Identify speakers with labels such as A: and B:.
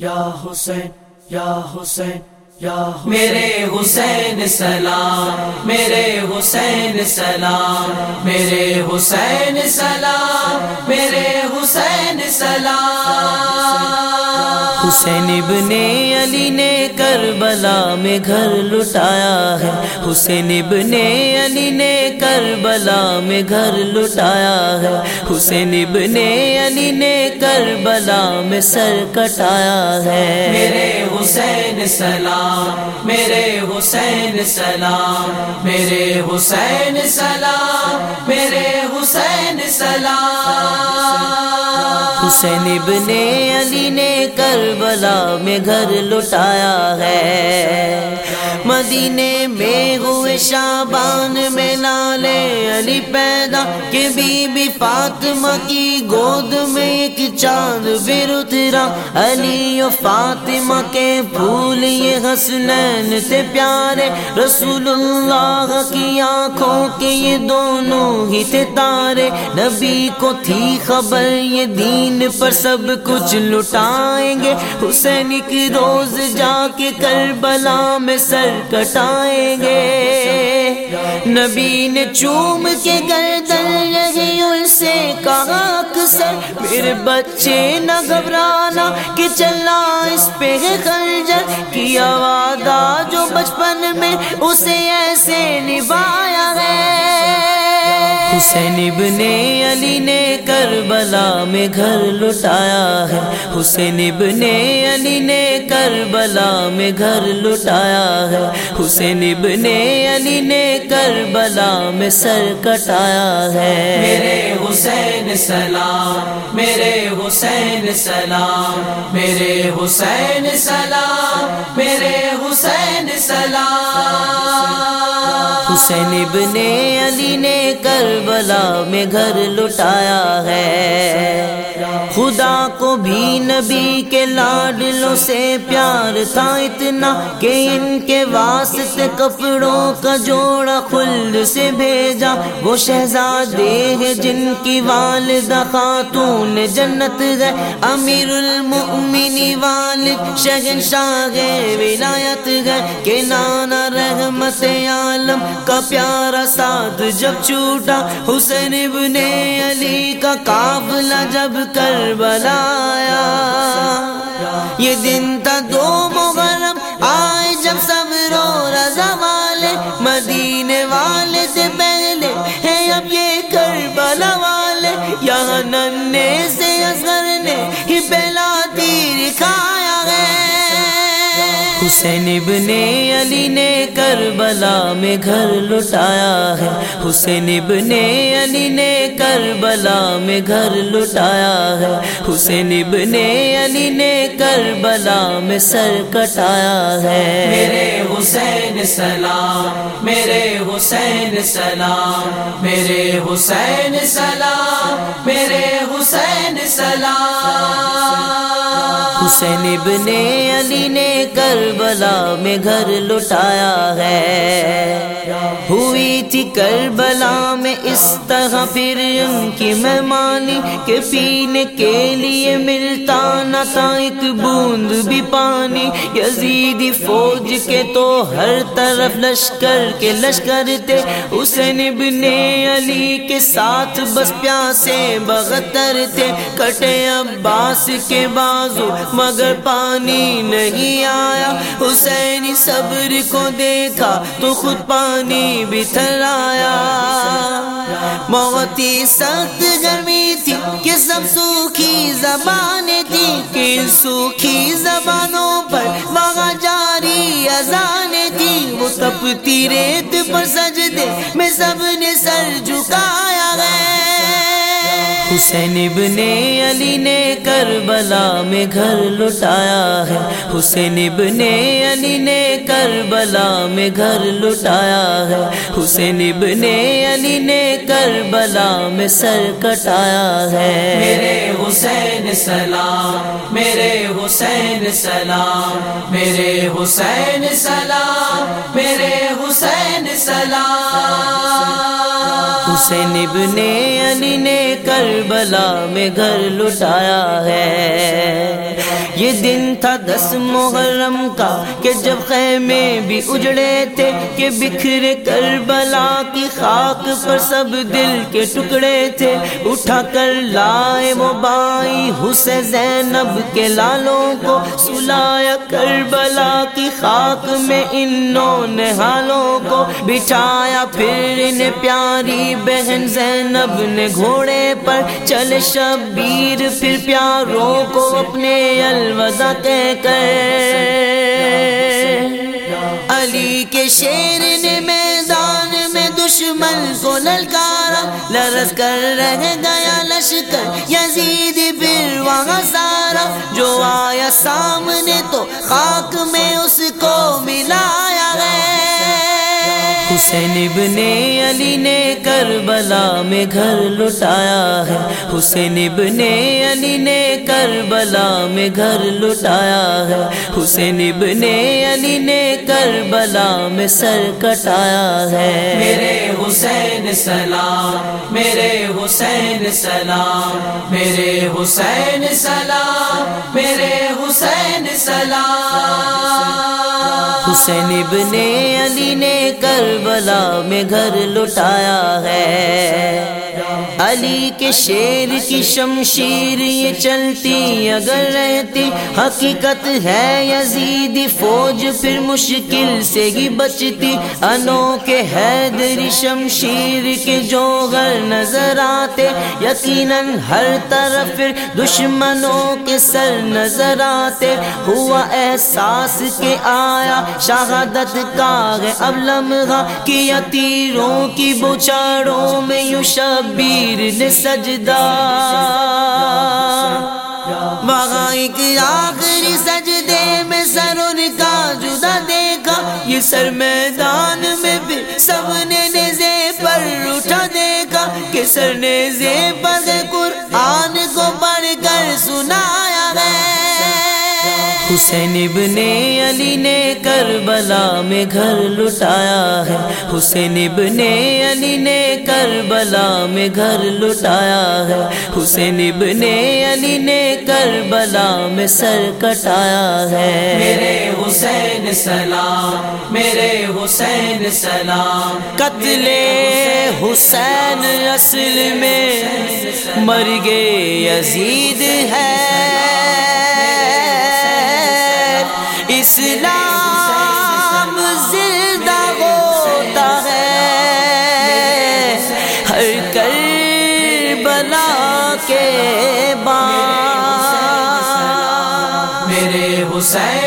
A: یا حسین یا حسین، یا میرے حسین سلام، میرے حسین سلام، میرے حسین سلام، میرے حسین سلام۔
B: حسین ابن علی نے کربلا میں گھر لٹایا ہے۔ حسین ابن علی نے کربلا میں گھر لٹایا ہے۔ حسین ابن علی نے کربلا میں سر کٹایا ہے۔
A: میرے حسین سلام، میرے حسین سلام، میرے حسین سلام، میرے حسین سلام۔
B: حسین ابن علی نے کربلا میں گھر لٹایا ہے۔ مدینے میں ہو شابان میں لالے علی پیدا کہ بی بی فاطمہ کی گود میں ایک چاند پھر اترا علی و فاطمہ کے پھول یہ حسنین سے پیارے رسول اللہ کی آنکھوں کے یہ دونوں ہی تھے تارے نبی کو تھی خبر یہ دین پر سب کچھ لٹائیں گے حسین کی روز جا کے کربلا میں سر کٹائیں گے نبی نے چوم کے گردن رہی ان سے کہا، اکثر میرے بچے نہ گھبرانا کہ چلا اس پہ خنجر کیا وعدہ جو بچپن میں اسے ایسے نبھایا ہے۔ حسین ابن علی نے کربلا میں گھر لٹایا ہے۔ حسین ابن علی نے کربلا میں گھر لٹایا ہے۔ حسین ابن علی نے کربلا میں سر کٹایا ہے۔
A: میرے حسین سلام، میرے حسین سلام، میرے حسین سلام، میرے حسین سلام۔
B: حسین ابن علی نے کربلا میں گھر لٹایا ہے۔ خدا کو بھی نبی کے لاڈلوں سے پیار تھا اتنا کہ ان کے واسطے کپڑوں کا جوڑا خلد سے بھیجا۔ وہ شہزادے ہیں جن کی والدہ خاتون جنت ہے۔ امیر المؤمنی والد شہن شاہ ولایت ہے کہ نانا رحمت عالم کا پیارا ساتھ جب چھوٹا حسین ابن علی کا قافلہ جب کر بلایا یہ دن تھا دو حسین ابن علی نے کربلا میں گھر لٹایا ہے۔ حسین ابن علی نے کربلا میں گھر لٹایا ہے۔ حسین ابن علی نے کربلا میں سر کٹایا ہے۔
A: میرے حسین سلام، میرے حسین سلام، میرے حسین سلام، میرے حسین سلام۔
B: حسین ابن علی نے کربلا میں گھر لٹایا ہے۔ ہوئی تھی کربلا میں اس طرح پھر ان کی مہمانی کہ پینے کے لیے ملتا نہ تھا ایک بوند بھی پانی۔ یزیدی فوج کے تو ہر طرف لشکر کے لشکر تھے۔ حسین ابن علی کے ساتھ بس پیاسے بغتر تھے۔ کٹے عباس کے بازو مگر پانی نہیں آیا۔ حسین صبر کو دیکھا تو خود پانی بھی تھر آیا بہت ہی سخت گرمی تھی کہ سب سوکھی زبانیں تھی کہ سوکھی زبانوں پر وہاں جاری ازانیں تھی۔ وہ تپتی ریت پر سجدے میں سب نے سر جھکایا گیا حسین ابن علی نے کربلا میں گھر لٹایا ہے۔ حسین ابن علی نے کربلا میں گھر لٹایا ہے۔ حسین ابن علی نے کربلا میں سر کٹایا ہے۔
A: میرے حسین سلام، میرے حسین سلام، میرے حسین سلام، میرے حسین سلام۔
B: حسین ابن علی نے کربلا میں گھر لٹایا ہے۔ یہ دن تھا دس محرم کا کہ جب خیمے بھی اجڑے تھے کہ بکھرے کربلا کی خاک پر سب دل کے ٹکڑے تھے۔ اٹھا کر لائے وہ بائی حسین زینب کے لالوں کو، سلایا کربلا کی خاک میں انہوں نے حالوں کو بٹھایا پھر انہیں پیاری بہن زینب نے گھوڑے پر چل شبیر، پھر پیاروں کو اپنے الوداع کہہ کر۔ علی کے شیر نے میدان میں دشمن کو للکارا لرس کر رہ گیا لشکر یزید، پھر وہاں سارا۔ جو آیا سامنے تو خاک میں اس کو ملایا گیا حسین ابن علی نے کربلا میں گھر لٹایا ہے۔ حسین ابن علی نے کربلا میں گھر لٹایا ہے۔ حسین ابن علی نے کربلا میں سر کٹایا ہے۔
A: میرے حسین سلام، میرے حسین سلام، میرے حسین سلام، میرے حسین سلام۔
B: حسین ابن علی نے کربلا میں گھر لٹایا ہے۔ علی کے شیر کی شمشیر یہ چلتی اگر رہتی، حقیقت ہے یزید، فوج پھر مشکل سے ہی بچتی۔ انو کے حیدری شمشیر کے جو گھر نظر آتے، یقیناً ہر طرف پھر دشمنوں کے سر نظر آتے۔ ہوا احساس کے آیا، شہادت کا ہے اب لمحہ کیا تیروں کی بچاڑوں میں یوں شبیر نے سجدہ وہاں ایک آخری سجدے میں سر ان کا جدا دیکھا، یہ سر میدان میں بھی سب نے نیزے پر اٹھا دیکھا، کہ سر نیزے حسین ابن علی نے کربلا میں گھر لٹایا ہے۔ حسین ابن علی نے کربلا میں گھر لٹایا ہے۔ حسین ابن علی نے کربلا میں سر کٹایا ہے۔
A: میرے حسین سلام میرے حسین سلام۔
B: قتل حسین اصل میں مر گئے یزید ہے۔
A: حسین